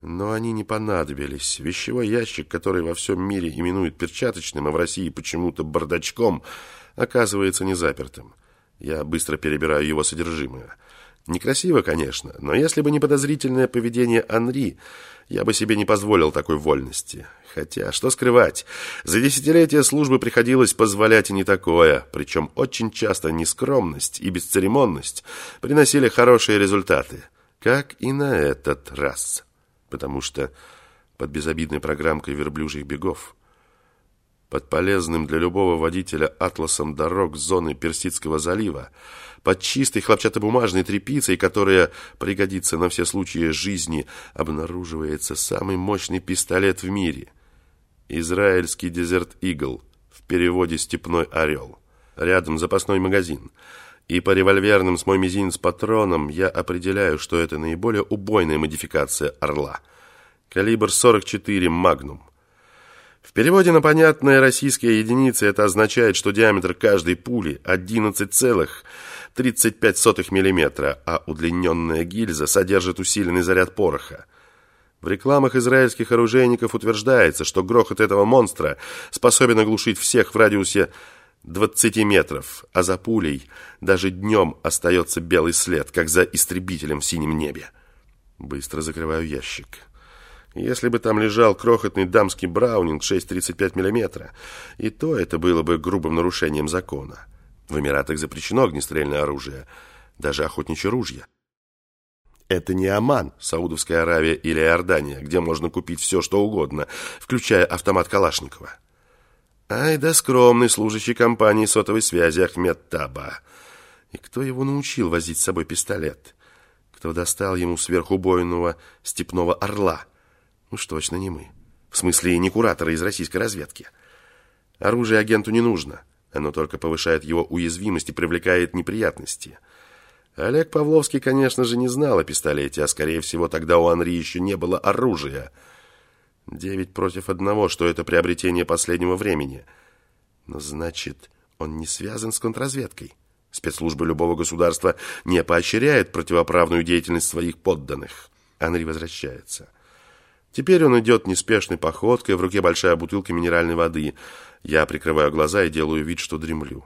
Но они не понадобились. Вещевой ящик, который во всем мире именуют перчаточным, а в России почему-то бардачком, оказывается не запертым. Я быстро перебираю его содержимое. Некрасиво, конечно, но если бы не подозрительное поведение Анри, я бы себе не позволил такой вольности. Хотя, что скрывать, за десятилетия службы приходилось позволять и не такое, причем очень часто нескромность и бесцеремонность приносили хорошие результаты, как и на этот раз. Потому что под безобидной программкой верблюжьих бегов под полезным для любого водителя атласом дорог зоны Персидского залива, под чистой хлопчатобумажной тряпицей, которая пригодится на все случаи жизни, обнаруживается самый мощный пистолет в мире. Израильский Дезерт Игл, в переводе «Степной орел». Рядом запасной магазин. И по револьверным с мой мизинец патроном я определяю, что это наиболее убойная модификация «Орла». Калибр 44 «Магнум». В переводе на понятные российские единицы это означает, что диаметр каждой пули 11,35 мм, а удлиненная гильза содержит усиленный заряд пороха. В рекламах израильских оружейников утверждается, что грохот этого монстра способен оглушить всех в радиусе 20 метров, а за пулей даже днем остается белый след, как за истребителем в синем небе. Быстро закрываю ящик. Если бы там лежал крохотный дамский браунинг 6,35 мм, и то это было бы грубым нарушением закона. В Эмиратах запрещено огнестрельное оружие, даже охотничье ружья. Это не Оман, Саудовская Аравия или Иордания, где можно купить все, что угодно, включая автомат Калашникова. Ай да скромный служащий компании сотовой связи Ахмед Таба. И кто его научил возить с собой пистолет? Кто достал ему сверхубойного степного орла? Уж точно не мы. В смысле, не кураторы из российской разведки. Оружие агенту не нужно. Оно только повышает его уязвимость и привлекает неприятности. Олег Павловский, конечно же, не знал о пистолете, а, скорее всего, тогда у Анри еще не было оружия. Девять против одного, что это приобретение последнего времени. Но значит, он не связан с контрразведкой. Спецслужбы любого государства не поощряют противоправную деятельность своих подданных. Анри возвращается. Теперь он идет неспешной походкой, в руке большая бутылка минеральной воды. Я прикрываю глаза и делаю вид, что дремлю.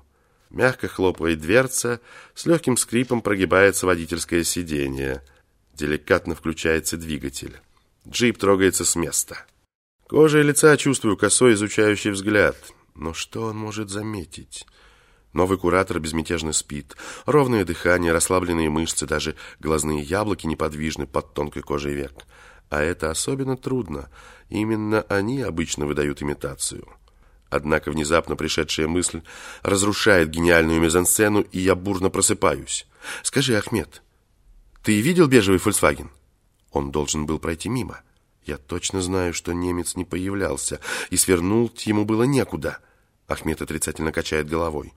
Мягко хлопает дверца, с легким скрипом прогибается водительское сиденье. Деликатно включается двигатель. Джип трогается с места. Кожей лица чувствую косой изучающий взгляд. Но что он может заметить? Новый куратор безмятежно спит. Ровное дыхание, расслабленные мышцы, даже глазные яблоки неподвижны под тонкой кожей век. А это особенно трудно. Именно они обычно выдают имитацию. Однако внезапно пришедшая мысль разрушает гениальную мизансцену, и я бурно просыпаюсь. «Скажи, Ахмед, ты видел бежевый Volkswagen?» Он должен был пройти мимо. Я точно знаю, что немец не появлялся, и свернуть ему было некуда. Ахмед отрицательно качает головой.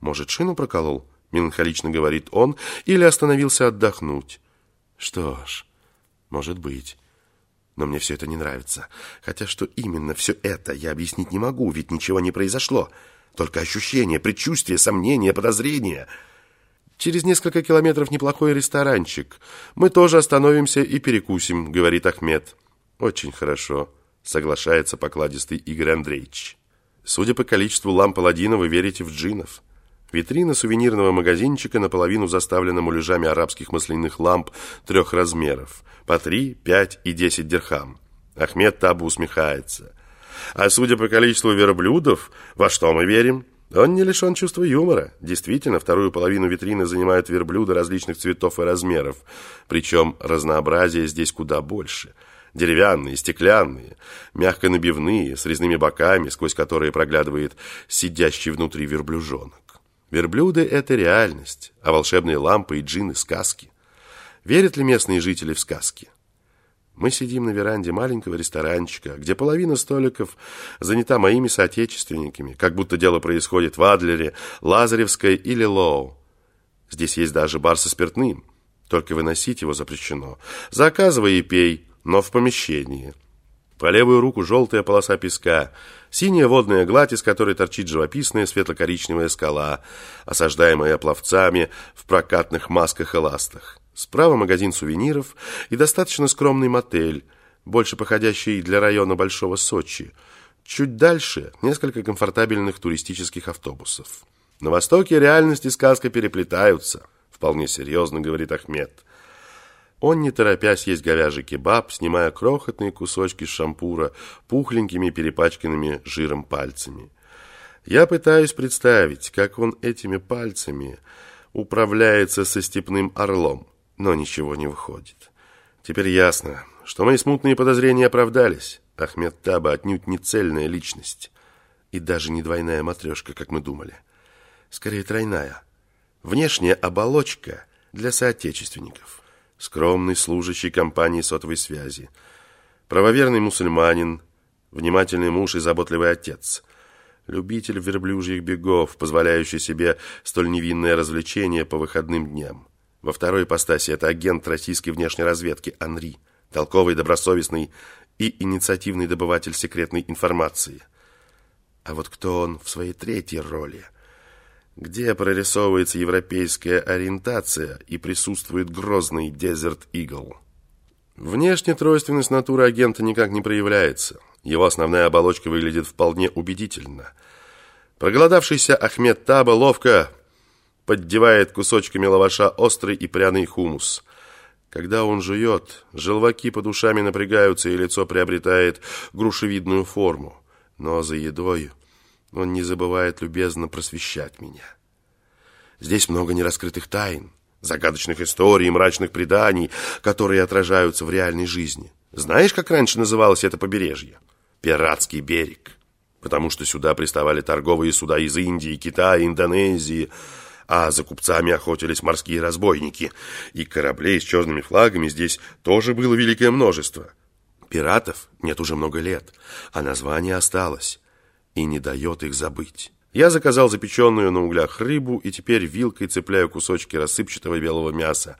«Может, шину проколол?» — меланхолично говорит он, или остановился отдохнуть. «Что ж, может быть» но мне все это не нравится. Хотя что именно все это, я объяснить не могу, ведь ничего не произошло. Только ощущения, предчувствия, сомнения, подозрения. Через несколько километров неплохой ресторанчик. Мы тоже остановимся и перекусим, говорит Ахмед. Очень хорошо, соглашается покладистый Игорь Андреевич. Судя по количеству ламп Аладдина, вы верите в джинов. Витрина сувенирного магазинчика наполовину заставлена муляжами арабских масляных ламп трех размеров. По три, пять и десять дирхам. Ахмед Табу усмехается. А судя по количеству верблюдов, во что мы верим? Он не лишен чувства юмора. Действительно, вторую половину витрины занимают верблюды различных цветов и размеров. Причем разнообразие здесь куда больше. Деревянные, стеклянные, мягко набивные, с резными боками, сквозь которые проглядывает сидящий внутри верблюжонок. Верблюды – это реальность, а волшебные лампы и джины – сказки. Верят ли местные жители в сказки? Мы сидим на веранде маленького ресторанчика, где половина столиков занята моими соотечественниками, как будто дело происходит в Адлере, Лазаревской или Лоу. Здесь есть даже бар со спиртным, только выносить его запрещено. Заказывай и пей, но в помещении. По левую руку желтая полоса песка, синяя водная гладь, из которой торчит живописная светло-коричневая скала, осаждаемая пловцами в прокатных масках и ластах. Справа магазин сувениров и достаточно скромный мотель, больше походящий для района Большого Сочи. Чуть дальше несколько комфортабельных туристических автобусов. На востоке реальность и сказка переплетаются, вполне серьезно говорит Ахмед. Он, не торопясь, есть говяжий кебаб, снимая крохотные кусочки шампура пухленькими перепачканными жиром пальцами. Я пытаюсь представить, как он этими пальцами управляется со степным орлом, но ничего не выходит. Теперь ясно, что мои смутные подозрения оправдались. Ахмед Таба отнюдь не цельная личность. И даже не двойная матрешка, как мы думали. Скорее, тройная. Внешняя оболочка для соотечественников. Скромный служащий компании сотовой связи. Правоверный мусульманин. Внимательный муж и заботливый отец. Любитель верблюжьих бегов, позволяющий себе столь невинное развлечение по выходным дням. Во второй ипостаси это агент российской внешней разведки Анри, толковый, добросовестный и инициативный добыватель секретной информации. А вот кто он в своей третьей роли? Где прорисовывается европейская ориентация и присутствует грозный Desert Eagle? Внешне тройственность натуры агента никак не проявляется. Его основная оболочка выглядит вполне убедительно. Проголодавшийся Ахмед Таба ловко поддевает кусочками лаваша острый и пряный хумус. Когда он жует, желваки под ушами напрягаются, и лицо приобретает грушевидную форму. Но за едой он не забывает любезно просвещать меня. Здесь много нераскрытых тайн, загадочных историй и мрачных преданий, которые отражаются в реальной жизни. Знаешь, как раньше называлось это побережье? Пиратский берег. Потому что сюда приставали торговые суда из Индии, Китая, Индонезии, а за купцами охотились морские разбойники, и кораблей с черными флагами здесь тоже было великое множество. Пиратов нет уже много лет, а название осталось и не дает их забыть. Я заказал запеченную на углях рыбу и теперь вилкой цепляю кусочки рассыпчатого белого мяса,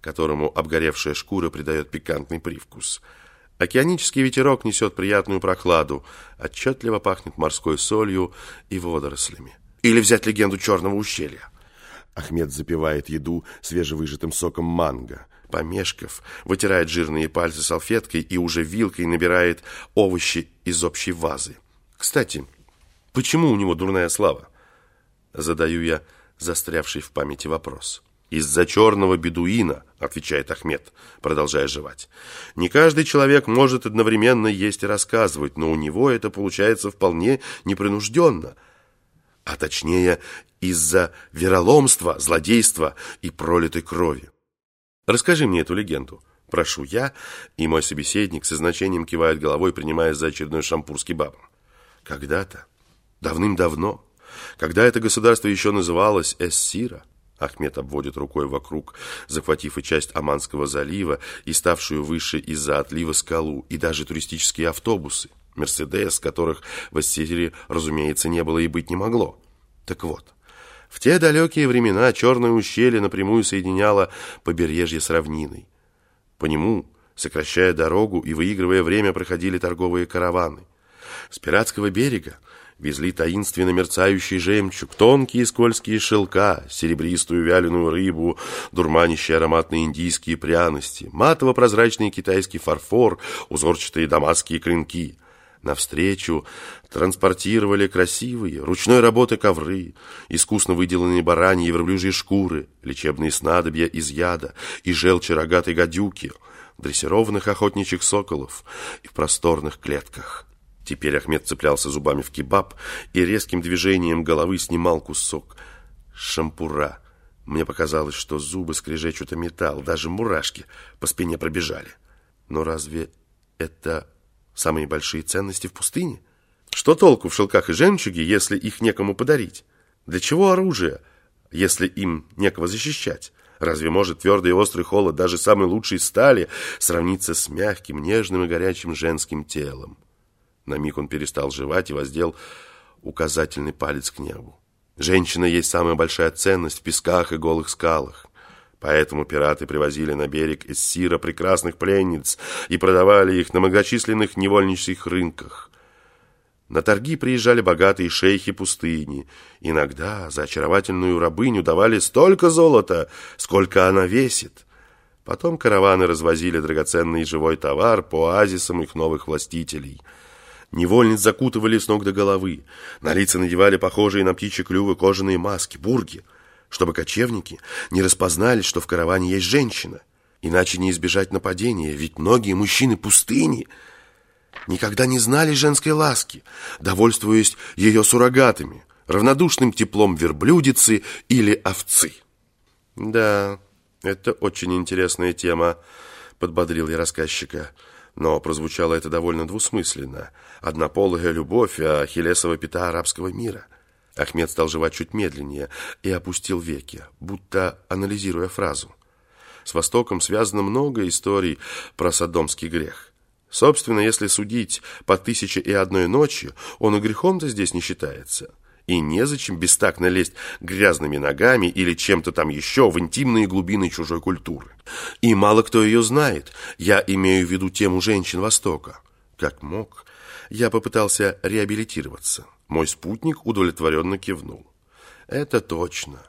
которому обгоревшая шкура придает пикантный привкус. Океанический ветерок несет приятную прохладу, отчетливо пахнет морской солью и водорослями. Или взять легенду Черного ущелья. Ахмед запивает еду свежевыжатым соком манго. Помешков, вытирает жирные пальцы салфеткой и уже вилкой набирает овощи из общей вазы. Кстати, почему у него дурная слава? Задаю я застрявший в памяти вопрос. «Из-за черного бедуина», — отвечает Ахмед, продолжая жевать. «Не каждый человек может одновременно есть и рассказывать, но у него это получается вполне непринужденно а точнее из-за вероломства, злодейства и пролитой крови. Расскажи мне эту легенду. Прошу я, и мой собеседник со значением кивает головой, принимаясь за очередной шампурский бабом. Когда-то, давным-давно, когда это государство еще называлось Эссира, Ахмед обводит рукой вокруг, захватив и часть Аманского залива, и ставшую выше из-за отлива скалу, и даже туристические автобусы. Мерседес, которых в Ассирии, разумеется, не было и быть не могло. Так вот, в те далекие времена Черное ущелье напрямую соединяло побережье с равниной. По нему, сокращая дорогу и выигрывая время, проходили торговые караваны. С пиратского берега везли таинственно мерцающий жемчуг, тонкие скользкие шелка, серебристую вяленую рыбу, дурманящие ароматные индийские пряности, матово-прозрачный китайский фарфор, узорчатые дамасские клинки – Навстречу транспортировали красивые, ручной работы ковры, искусно выделанные бараньи и верблюжьи шкуры, лечебные снадобья из яда и желчи рогатой гадюки, дрессированных охотничьих соколов и в просторных клетках. Теперь Ахмед цеплялся зубами в кебаб и резким движением головы снимал кусок шампура. Мне показалось, что зубы скрежечут о металл, даже мурашки по спине пробежали. Но разве это Самые большие ценности в пустыне? Что толку в шелках и жемчуге, если их некому подарить? Для чего оружие, если им некого защищать? Разве может твердый и острый холод даже самой лучшей стали сравниться с мягким, нежным и горячим женским телом? На миг он перестал жевать и воздел указательный палец к небу. Женщина есть самая большая ценность в песках и голых скалах. Поэтому пираты привозили на берег из Сира прекрасных пленниц и продавали их на многочисленных невольничьих рынках. На торги приезжали богатые шейхи пустыни. Иногда за очаровательную рабыню давали столько золота, сколько она весит. Потом караваны развозили драгоценный живой товар по оазисам их новых властителей. Невольниц закутывали с ног до головы, на лица надевали похожие на птичьи клювы кожаные маски, бурги, чтобы кочевники не распознали, что в караване есть женщина. Иначе не избежать нападения, ведь многие мужчины пустыни никогда не знали женской ласки, довольствуясь ее суррогатами, равнодушным теплом верблюдицы или овцы. Да, это очень интересная тема, подбодрил я рассказчика. Но прозвучало это довольно двусмысленно. Однополая любовь, а Ахиллесова пята арабского мира. Ахмед стал жевать чуть медленнее и опустил веки, будто анализируя фразу. С Востоком связано много историй про содомский грех. Собственно, если судить по тысяче и одной ночи, он и грехом-то здесь не считается и незачем бестактно лезть грязными ногами или чем-то там еще в интимные глубины чужой культуры. И мало кто ее знает, я имею в виду тему женщин Востока. Как мог, я попытался реабилитироваться. Мой спутник удовлетворенно кивнул. Это точно.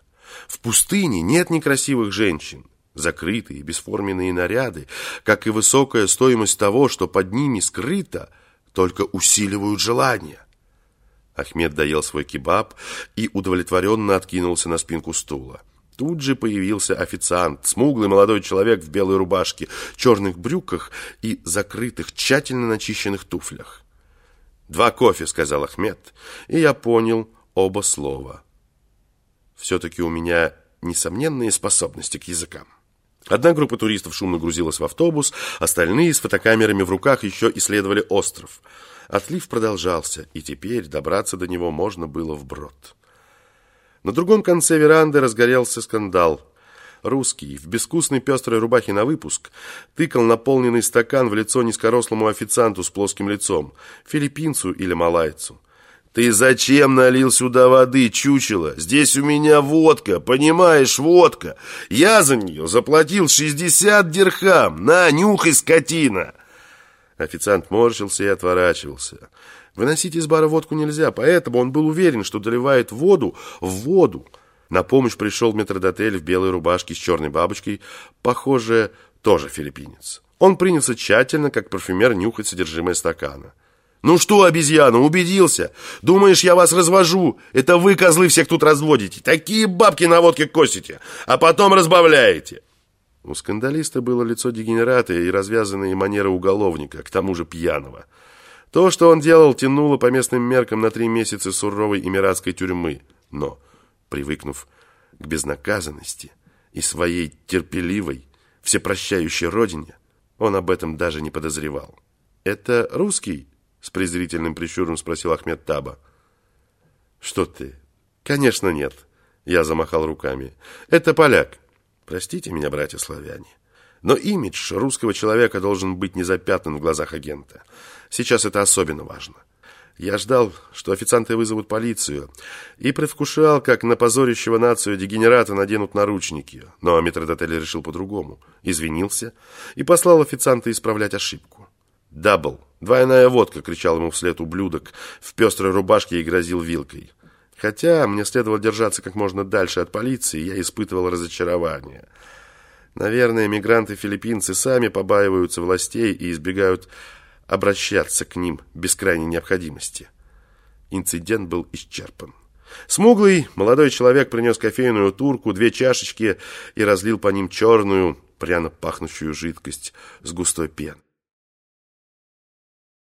В пустыне нет некрасивых женщин. Закрытые, бесформенные наряды, как и высокая стоимость того, что под ними скрыто, только усиливают желание. Ахмед доел свой кебаб и удовлетворенно откинулся на спинку стула. Тут же появился официант, смуглый молодой человек в белой рубашке, черных брюках и закрытых, тщательно начищенных туфлях. «Два кофе», — сказал Ахмед, и я понял оба слова. Все-таки у меня несомненные способности к языкам. Одна группа туристов шумно грузилась в автобус, остальные с фотокамерами в руках еще исследовали остров — Отлив продолжался, и теперь добраться до него можно было вброд. На другом конце веранды разгорелся скандал. Русский, в безвкусной пестрой рубахе на выпуск, тыкал наполненный стакан в лицо низкорослому официанту с плоским лицом, филиппинцу или малайцу. «Ты зачем налил сюда воды, чучело? Здесь у меня водка, понимаешь, водка. Я за нее заплатил 60 дирхам. На, нюхай, скотина!» Официант морщился и отворачивался. Выносить из бара водку нельзя, поэтому он был уверен, что доливает воду в воду. На помощь пришел метродотель в белой рубашке с черной бабочкой, похоже, тоже филиппинец. Он принялся тщательно, как парфюмер, нюхать содержимое стакана. «Ну что, обезьяна, убедился? Думаешь, я вас развожу? Это вы, козлы, всех тут разводите. Такие бабки на водке косите, а потом разбавляете». У скандалиста было лицо дегенерата и развязанные манеры уголовника, к тому же пьяного. То, что он делал, тянуло по местным меркам на три месяца суровой эмиратской тюрьмы. Но, привыкнув к безнаказанности и своей терпеливой, всепрощающей родине, он об этом даже не подозревал. «Это русский?» — с презрительным прищуром спросил Ахмед Таба. «Что ты?» «Конечно нет», — я замахал руками. «Это поляк». Простите меня, братья-славяне, но имидж русского человека должен быть не запятнан в глазах агента. Сейчас это особенно важно. Я ждал, что официанты вызовут полицию, и предвкушал, как на позорящего нацию дегенерата наденут наручники. Но метродотель решил по-другому. Извинился и послал официанта исправлять ошибку. «Дабл! Двойная водка!» — кричал ему вслед ублюдок в пестрой рубашке и грозил вилкой. Хотя мне следовало держаться как можно дальше от полиции, я испытывал разочарование. Наверное, мигранты-филиппинцы сами побаиваются властей и избегают обращаться к ним без крайней необходимости. Инцидент был исчерпан. Смуглый молодой человек принес кофейную турку, две чашечки и разлил по ним черную, пряно пахнущую жидкость с густой пеной.